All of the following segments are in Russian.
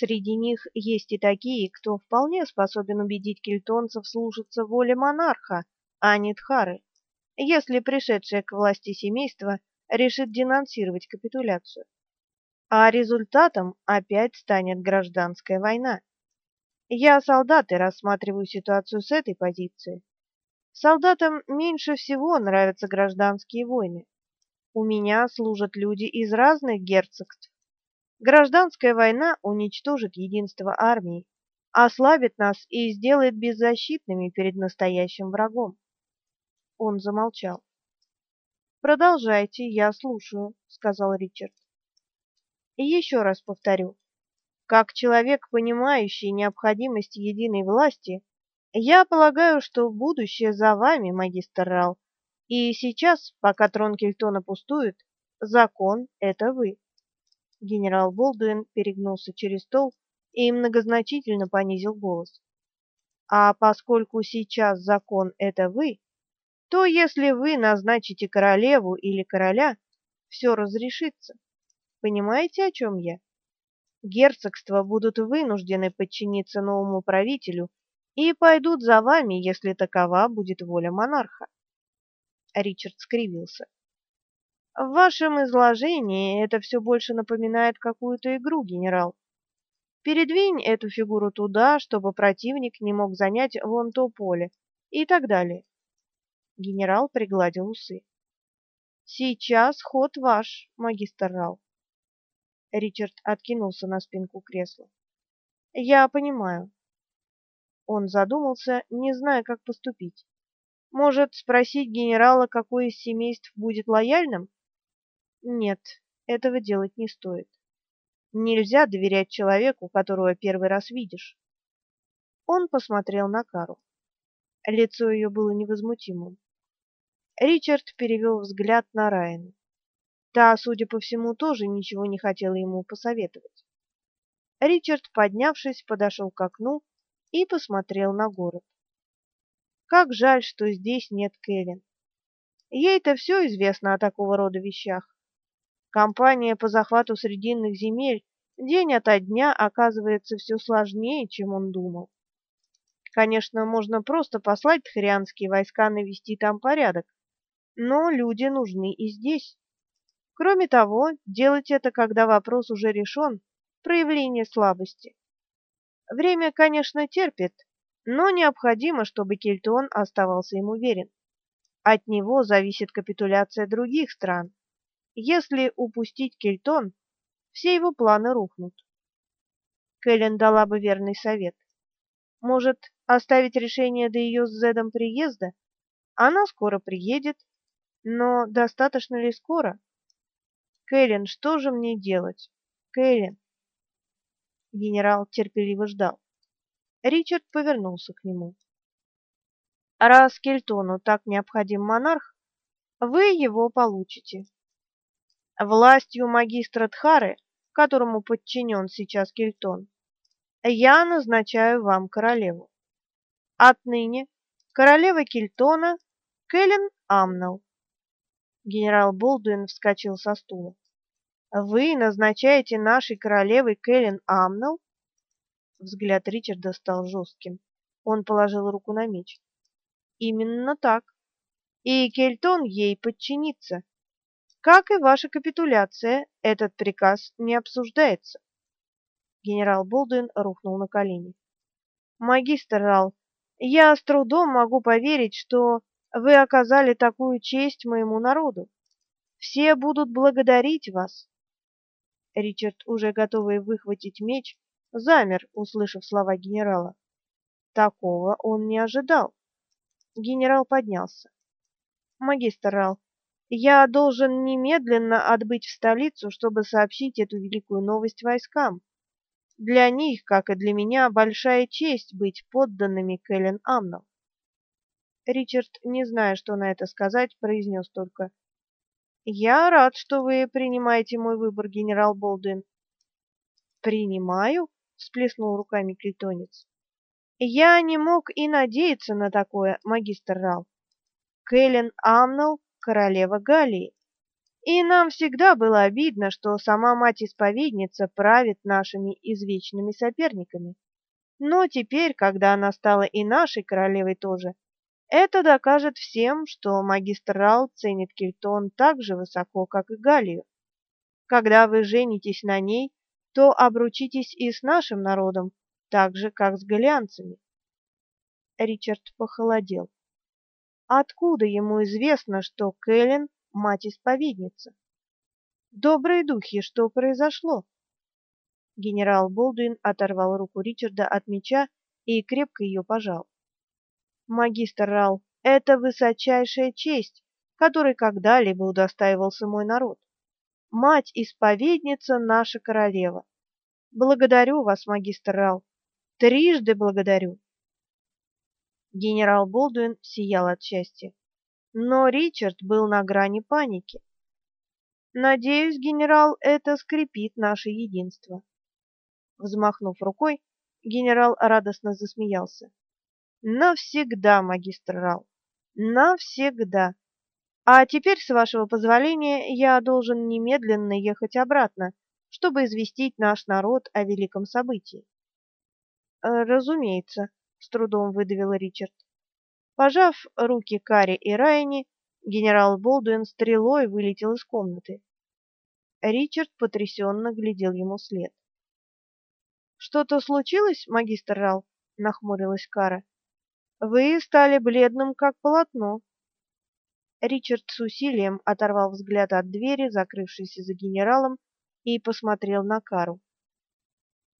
Среди них есть и такие, кто вполне способен убедить кельтонцев слушаться воле монарха, а не Тхары, если пришедшее к власти семейство решит денонсировать капитуляцию. А результатом опять станет гражданская война. Я солдат и рассматриваю ситуацию с этой позиции. Солдатам меньше всего нравятся гражданские войны. У меня служат люди из разных герцогств. Гражданская война уничтожит единство армии, ослабит нас и сделает беззащитными перед настоящим врагом. Он замолчал. Продолжайте, я слушаю, сказал Ричард. И еще раз повторю, как человек, понимающий необходимость единой власти, я полагаю, что будущее за вами, магистр Рал. И сейчас, пока трон Кельтона пустует, закон это вы. Генерал Болдуин перегнулся через стол и многозначительно понизил голос. А поскольку сейчас закон это вы, то если вы назначите королеву или короля, все разрешится. Понимаете, о чем я? Герцогства будут вынуждены подчиниться новому правителю и пойдут за вами, если такова будет воля монарха. Ричард скривился. В вашем изложении это все больше напоминает какую-то игру, генерал. Передвинь эту фигуру туда, чтобы противник не мог занять вон то поле, и так далее. Генерал пригладил усы. Сейчас ход ваш, магистр Рал. Ричард откинулся на спинку кресла. Я понимаю. Он задумался, не зная, как поступить. Может, спросить генерала, какое из семейств будет лояльным? Нет, этого делать не стоит. Нельзя доверять человеку, которого первый раз видишь. Он посмотрел на Кару. Лицо ее было невозмутимым. Ричард перевел взгляд на Райана. Та, судя по всему, тоже ничего не хотела ему посоветовать. Ричард, поднявшись, подошел к окну и посмотрел на город. Как жаль, что здесь нет Кэлен. Ей-то все известно о такого рода вещах. Компания по захвату срединных земель день ото дня оказывается все сложнее, чем он думал. Конечно, можно просто послать тхарианские войска навести там порядок, но люди нужны и здесь. Кроме того, делать это, когда вопрос уже решен, проявление слабости. Время, конечно, терпит, но необходимо, чтобы Кельтон оставался ему верен. От него зависит капитуляция других стран. Если упустить Кельтон, все его планы рухнут. Кэлен дала бы верный совет. Может, оставить решение до ее с Зедом приезда? Она скоро приедет, но достаточно ли скоро? Кэлен, что же мне делать? Кэлен. Генерал терпеливо ждал. Ричард повернулся к нему. Раз Кельтону так необходим монарх, вы его получите. Властью магистра Тхары, которому подчинен сейчас Кельтон, я назначаю вам королеву. Отныне королева Кельтона Кэлен Амнел. Генерал Болдуин вскочил со стула. Вы назначаете нашей королевой Кэлен Амнел? Взгляд Ричарда стал жестким. Он положил руку на меч. Именно так. И Кельтон ей подчинится. Как и ваша капитуляция, этот приказ не обсуждается. Генерал Болдуин рухнул на колени. Магистр Рал, я с трудом могу поверить, что вы оказали такую честь моему народу. Все будут благодарить вас. Ричард, уже готовый выхватить меч, замер, услышав слова генерала. Такого он не ожидал. Генерал поднялся. Магистр Рал, я должен немедленно отбыть в столицу, чтобы сообщить эту великую новость войскам. Для них, как и для меня, большая честь быть подданными Кэлен Амнов. Ричард, не зная, что на это сказать, произнес только: "Я рад, что вы принимаете мой выбор, генерал Болдуин". "Принимаю?" всплеснул руками Клитонец. "Я не мог и надеяться на такое, магистр Рал. Кэлен Амнел, королева Галлии. И нам всегда было обидно, что сама мать-исповедница правит нашими извечными соперниками. Но теперь, когда она стала и нашей королевой тоже, это докажет всем, что магистр Рал ценит Кельтон так же высоко, как и Галию. Когда вы женитесь на ней, то обручитесь и с нашим народом, так же, как с галианцами. Ричард похолодел. Откуда ему известно, что Кэлен — мать-исповедница? Добрые духи, что произошло? Генерал Болдуин оторвал руку Ричарда от меча и крепко ее пожал. Магистр Рал, это высочайшая честь, которой когда-либо удостаивался мой народ. Мать-исповедница наша королева. Благодарю вас, магистр Рал. Трижды благодарю. Генерал Болдуин сиял от счастья, но Ричард был на грани паники. Надеюсь, генерал, это скрепит наше единство. Взмахнув рукой, генерал радостно засмеялся. Навсегда, магистр Рал. Навсегда. А теперь, с вашего позволения, я должен немедленно ехать обратно, чтобы известить наш народ о великом событии. «Э, разумеется, с трудом выдавил Ричард. Пожав руки Кари и Райни, генерал Болдуин стрелой вылетел из комнаты. Ричард потрясенно глядел ему вслед. Что-то случилось, магистр Рал? нахмурилась Кара. Вы стали бледным, как полотно. Ричард с усилием оторвал взгляд от двери, закрывшейся за генералом, и посмотрел на Кару.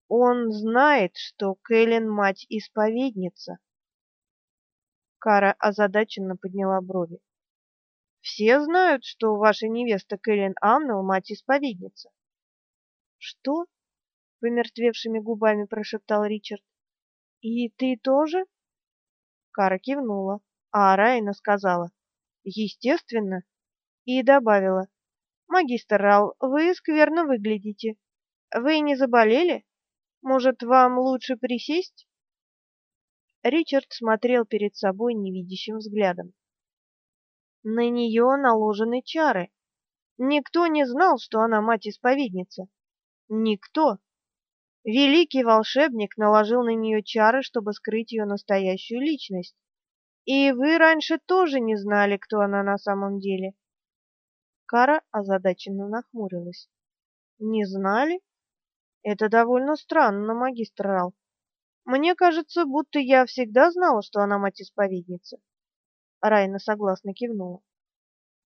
Он знает, что Кэлен мать-исповедница. Кара озадаченно подняла брови. Все знают, что ваша невеста Кэлен Амнел мать-исповедница. Что? помертвевшими губами прошептал Ричард. И ты тоже? Кара кивнула, а Райна сказала: "Естественно", и добавила: "Магистр Рал, вы скверно выглядите. Вы не заболели? Может, вам лучше присесть?" Ричард смотрел перед собой невидящим взглядом. На нее наложены чары. Никто не знал, что она мать-исповедница. Никто. Великий волшебник наложил на нее чары, чтобы скрыть ее настоящую личность. И вы раньше тоже не знали, кто она на самом деле. Кара озадаченно нахмурилась. Не знали? Это довольно странно, магистр Рал. Мне кажется, будто я всегда знала, что она мать-исповедница. Райна согласно кивнула.